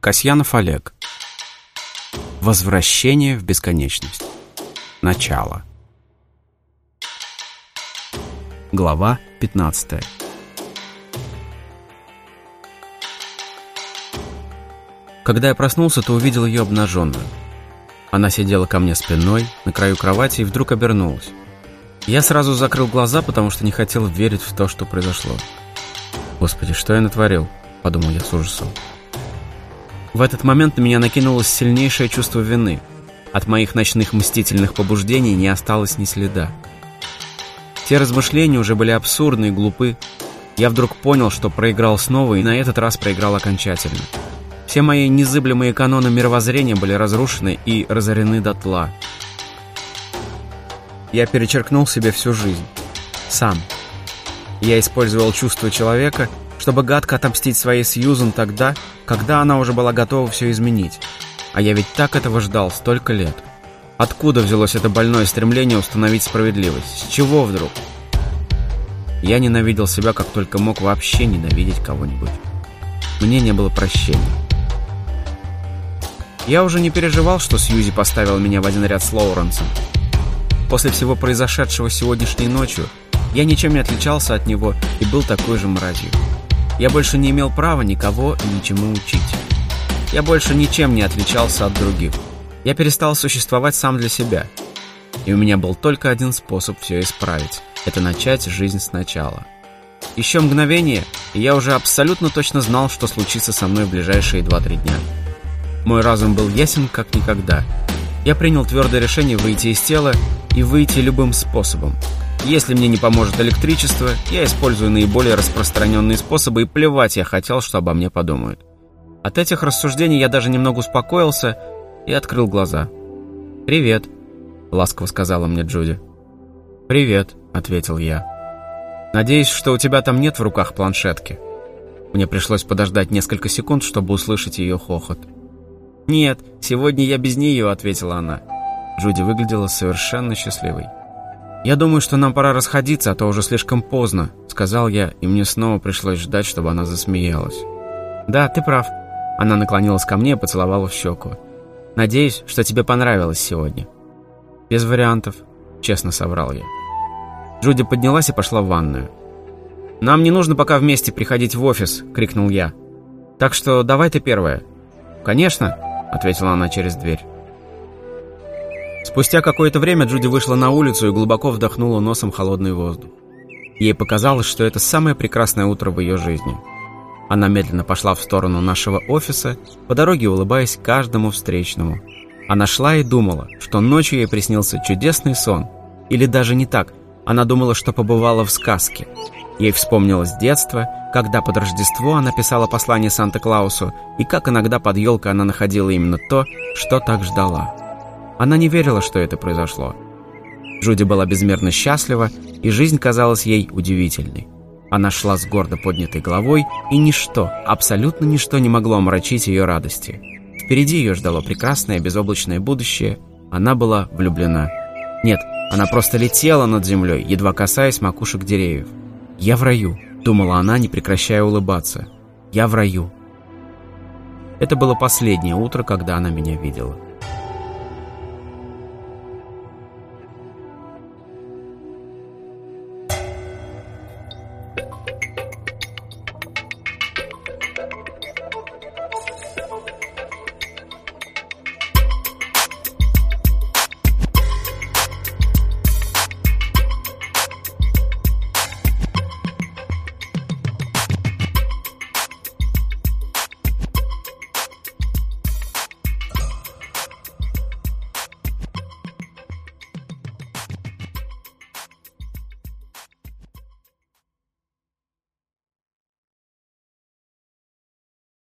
Касьянов Олег. Возвращение в бесконечность. Начало. Глава 15. Когда я проснулся, то увидел ее обнаженную. Она сидела ко мне спиной, на краю кровати и вдруг обернулась. Я сразу закрыл глаза, потому что не хотел верить в то, что произошло. «Господи, что я натворил?» – подумал я с ужасом. В этот момент на меня накинулось сильнейшее чувство вины. От моих ночных мстительных побуждений не осталось ни следа. Те размышления уже были абсурдны и глупы. Я вдруг понял, что проиграл снова, и на этот раз проиграл окончательно. Все мои незыблемые каноны мировоззрения были разрушены и разорены дотла. Я перечеркнул себе всю жизнь. Сам. Я использовал чувство человека, чтобы гадко отомстить своей Сьюзен тогда, когда она уже была готова все изменить. А я ведь так этого ждал столько лет. Откуда взялось это больное стремление установить справедливость? С чего вдруг? Я ненавидел себя, как только мог вообще ненавидеть кого-нибудь. Мне не было прощения. Я уже не переживал, что Сьюзи поставил меня в один ряд с Лоуренсом. После всего произошедшего сегодняшней ночью я ничем не отличался от него и был такой же мразью. Я больше не имел права никого и ничему учить. Я больше ничем не отличался от других. Я перестал существовать сам для себя. И у меня был только один способ все исправить. Это начать жизнь сначала. Еще мгновение, и я уже абсолютно точно знал, что случится со мной в ближайшие 2-3 дня. Мой разум был ясен как никогда. Я принял твердое решение выйти из тела и выйти любым способом. Если мне не поможет электричество, я использую наиболее распространенные способы, и плевать я хотел, что обо мне подумают. От этих рассуждений я даже немного успокоился и открыл глаза. «Привет», — ласково сказала мне Джуди. «Привет», — ответил я. «Надеюсь, что у тебя там нет в руках планшетки». Мне пришлось подождать несколько секунд, чтобы услышать ее хохот. «Нет, сегодня я без нее», — ответила она. Джуди выглядела совершенно счастливой. «Я думаю, что нам пора расходиться, а то уже слишком поздно», — сказал я, и мне снова пришлось ждать, чтобы она засмеялась. «Да, ты прав». Она наклонилась ко мне и поцеловала в щеку. «Надеюсь, что тебе понравилось сегодня». «Без вариантов», — честно соврал я. Джуди поднялась и пошла в ванную. «Нам не нужно пока вместе приходить в офис», — крикнул я. «Так что давай ты первая». «Конечно», — ответила она через дверь. Спустя какое-то время Джуди вышла на улицу и глубоко вдохнула носом холодный воздух. Ей показалось, что это самое прекрасное утро в ее жизни. Она медленно пошла в сторону нашего офиса, по дороге улыбаясь каждому встречному. Она шла и думала, что ночью ей приснился чудесный сон. Или даже не так, она думала, что побывала в сказке. Ей вспомнилось детство, когда под Рождество она писала послание Санта-Клаусу, и как иногда под елкой она находила именно то, что так ждала. Она не верила, что это произошло. Джуди была безмерно счастлива, и жизнь казалась ей удивительной. Она шла с гордо поднятой головой, и ничто, абсолютно ничто не могло омрачить ее радости. Впереди ее ждало прекрасное безоблачное будущее. Она была влюблена. Нет, она просто летела над землей, едва касаясь макушек деревьев. «Я в раю», — думала она, не прекращая улыбаться. «Я в раю». Это было последнее утро, когда она меня видела.